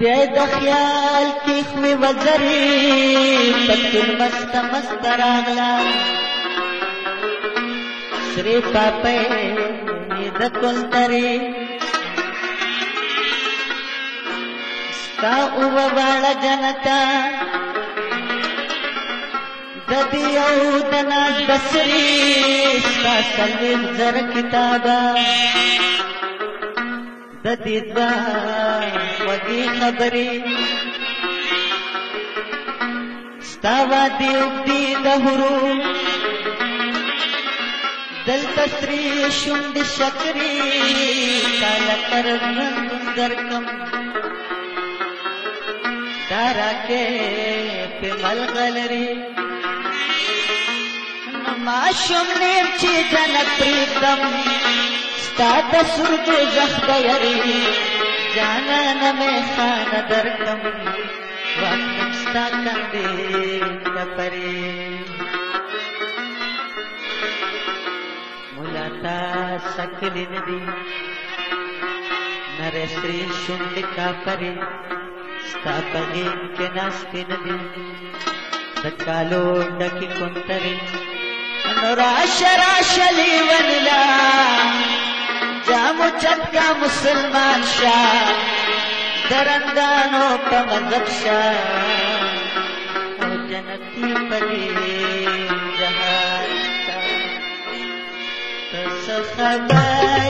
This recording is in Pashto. بیا د خیال کې خمه وزرې پتون مست مست راغلا سری پاپه د کولترې ستا او والا جنتا د دې او د ناز بسري ستا سلوي زر کتابا ستیت با وګي خبرې ستاوا دی وګدي د هرو دل تسری شوند شکرې کال کرن درکم دارا کې په ملغلري ما شوم نیم چې جنت پریتم تا د سر د زخ د یری جانا نه مه خان درکم وخت ستا کندې لپاره ملاتا سکلین دی نر سری شند کا پری ستا پغین کې ناشتین دی د کالو ډکی کونتری نو راشه راشه لیو का मुसलमान शाह दरंदानों का मजहब शाह जनती परे जहाज का